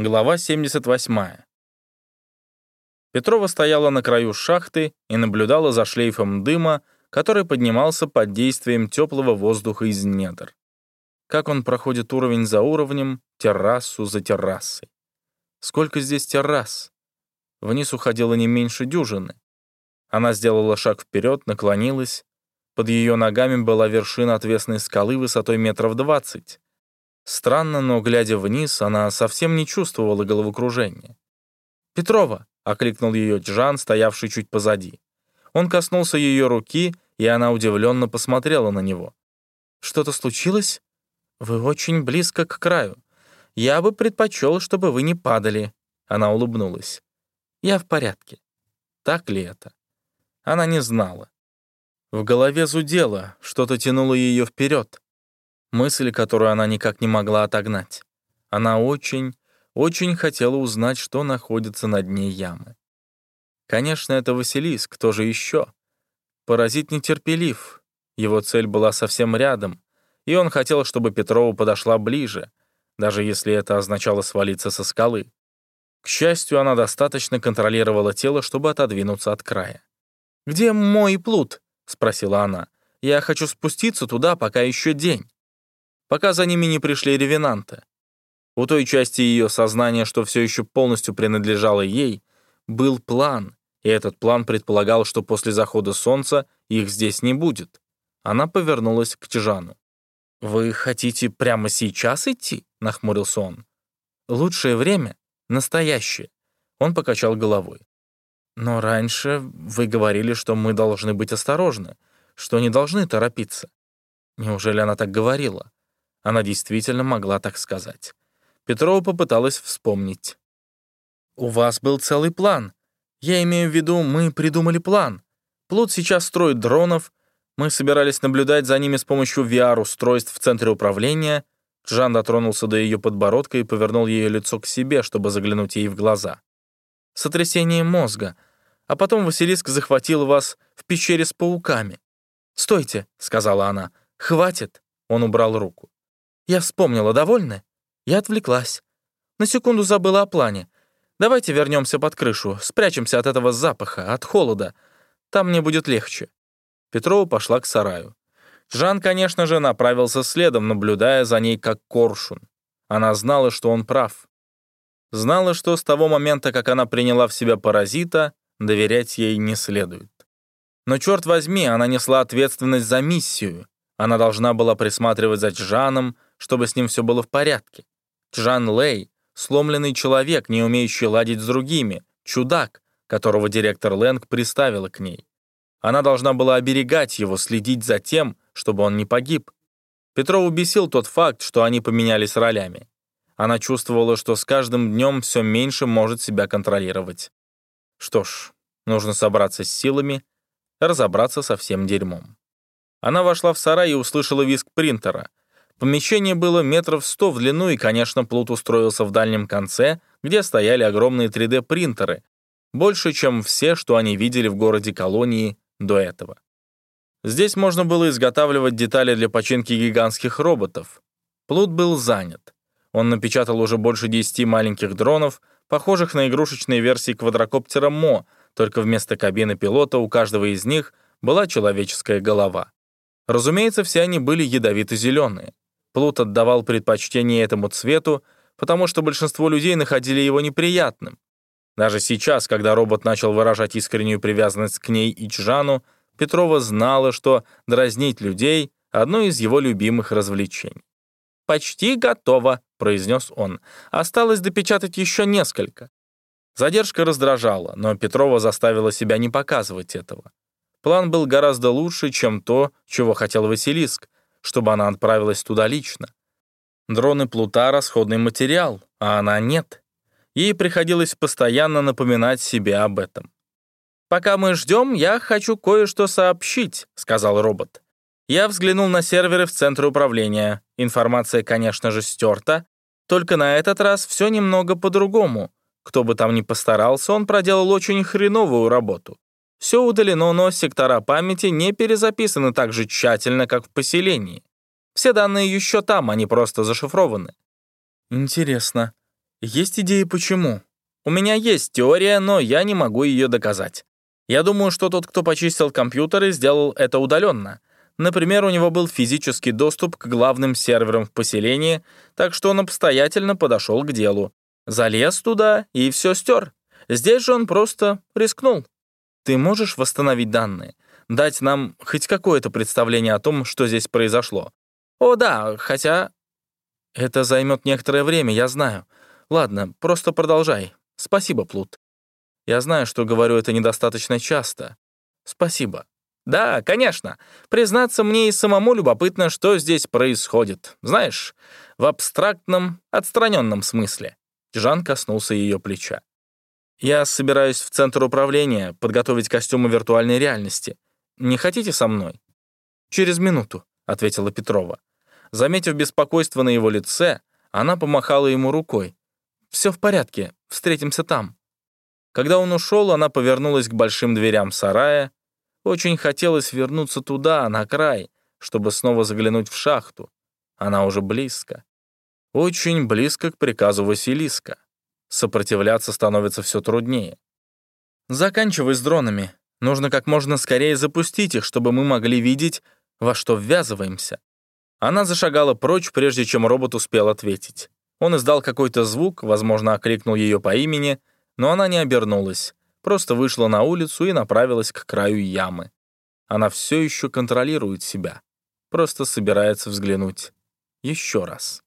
Глава 78. Петрова стояла на краю шахты и наблюдала за шлейфом дыма, который поднимался под действием теплого воздуха из недр. Как он проходит уровень за уровнем, террасу за террасой. Сколько здесь террас? Вниз уходило не меньше дюжины. Она сделала шаг вперед, наклонилась. Под ее ногами была вершина отвесной скалы высотой метров двадцать. Странно, но, глядя вниз, она совсем не чувствовала головокружения. «Петрова!» — окликнул ее Джан, стоявший чуть позади. Он коснулся ее руки, и она удивленно посмотрела на него. «Что-то случилось? Вы очень близко к краю. Я бы предпочел, чтобы вы не падали». Она улыбнулась. «Я в порядке». Так ли это? Она не знала. В голове зудело, что-то тянуло ее вперед. Мысль, которую она никак не могла отогнать. Она очень, очень хотела узнать, что находится на дне ямы. Конечно, это Василиск, кто же еще? Паразит нетерпелив. Его цель была совсем рядом, и он хотел, чтобы Петрова подошла ближе, даже если это означало свалиться со скалы. К счастью, она достаточно контролировала тело, чтобы отодвинуться от края. «Где мой плут?» — спросила она. «Я хочу спуститься туда, пока еще день» пока за ними не пришли ревенанты. У той части ее сознания, что все еще полностью принадлежало ей, был план, и этот план предполагал, что после захода солнца их здесь не будет. Она повернулась к Тижану. «Вы хотите прямо сейчас идти?» — нахмурился он. «Лучшее время — настоящее». Он покачал головой. «Но раньше вы говорили, что мы должны быть осторожны, что не должны торопиться. Неужели она так говорила? Она действительно могла так сказать. Петрова попыталась вспомнить. «У вас был целый план. Я имею в виду, мы придумали план. Плут сейчас строит дронов. Мы собирались наблюдать за ними с помощью VR-устройств в центре управления». Жан дотронулся до ее подбородка и повернул ее лицо к себе, чтобы заглянуть ей в глаза. «Сотрясение мозга. А потом Василиск захватил вас в пещере с пауками. «Стойте», — сказала она. «Хватит». Он убрал руку. Я вспомнила, довольны? Я отвлеклась. На секунду забыла о плане. Давайте вернемся под крышу, спрячемся от этого запаха, от холода. Там мне будет легче». Петрова пошла к сараю. Жан, конечно же, направился следом, наблюдая за ней как коршун. Она знала, что он прав. Знала, что с того момента, как она приняла в себя паразита, доверять ей не следует. Но, черт возьми, она несла ответственность за миссию. Она должна была присматривать за Джаном, чтобы с ним все было в порядке. Джан Лэй — сломленный человек, не умеющий ладить с другими, чудак, которого директор Лэнг приставила к ней. Она должна была оберегать его, следить за тем, чтобы он не погиб. Петров убесил тот факт, что они поменялись ролями. Она чувствовала, что с каждым днем все меньше может себя контролировать. Что ж, нужно собраться с силами, разобраться со всем дерьмом. Она вошла в сарай и услышала визг принтера. Помещение было метров сто в длину, и, конечно, Плут устроился в дальнем конце, где стояли огромные 3D-принтеры, больше, чем все, что они видели в городе-колонии до этого. Здесь можно было изготавливать детали для починки гигантских роботов. Плут был занят. Он напечатал уже больше 10 маленьких дронов, похожих на игрушечные версии квадрокоптера МО, только вместо кабины пилота у каждого из них была человеческая голова. Разумеется, все они были ядовито-зеленые. Плут отдавал предпочтение этому цвету, потому что большинство людей находили его неприятным. Даже сейчас, когда робот начал выражать искреннюю привязанность к ней и Чжану, Петрова знала, что дразнить людей — одно из его любимых развлечений. «Почти готово», — произнес он. «Осталось допечатать еще несколько». Задержка раздражала, но Петрова заставила себя не показывать этого. План был гораздо лучше, чем то, чего хотел Василиск, чтобы она отправилась туда лично. Дроны Плута — расходный материал, а она нет. Ей приходилось постоянно напоминать себе об этом. «Пока мы ждем, я хочу кое-что сообщить», — сказал робот. Я взглянул на серверы в центре управления. Информация, конечно же, стерта. Только на этот раз все немного по-другому. Кто бы там ни постарался, он проделал очень хреновую работу. Все удалено, но сектора памяти не перезаписаны так же тщательно, как в поселении. Все данные еще там, они просто зашифрованы. Интересно. Есть идеи почему? У меня есть теория, но я не могу ее доказать. Я думаю, что тот, кто почистил компьютеры, сделал это удаленно. Например, у него был физический доступ к главным серверам в поселении, так что он обстоятельно подошел к делу. Залез туда и все стер. Здесь же он просто рискнул. Ты можешь восстановить данные? Дать нам хоть какое-то представление о том, что здесь произошло? О, да, хотя... Это займет некоторое время, я знаю. Ладно, просто продолжай. Спасибо, Плут. Я знаю, что говорю это недостаточно часто. Спасибо. Да, конечно. Признаться, мне и самому любопытно, что здесь происходит. Знаешь, в абстрактном, отстраненном смысле. Жан коснулся ее плеча. Я собираюсь в центр управления подготовить костюмы виртуальной реальности. Не хотите со мной? Через минуту, ответила Петрова. Заметив беспокойство на его лице, она помахала ему рукой. «Все в порядке, встретимся там». Когда он ушел, она повернулась к большим дверям сарая. Очень хотелось вернуться туда, на край, чтобы снова заглянуть в шахту. Она уже близко. Очень близко к приказу Василиска. Сопротивляться становится все труднее. Заканчивай с дронами. Нужно как можно скорее запустить их, чтобы мы могли видеть, во что ввязываемся. Она зашагала прочь, прежде чем робот успел ответить. Он издал какой-то звук, возможно, окликнул ее по имени, но она не обернулась, просто вышла на улицу и направилась к краю ямы. Она все еще контролирует себя, просто собирается взглянуть еще раз.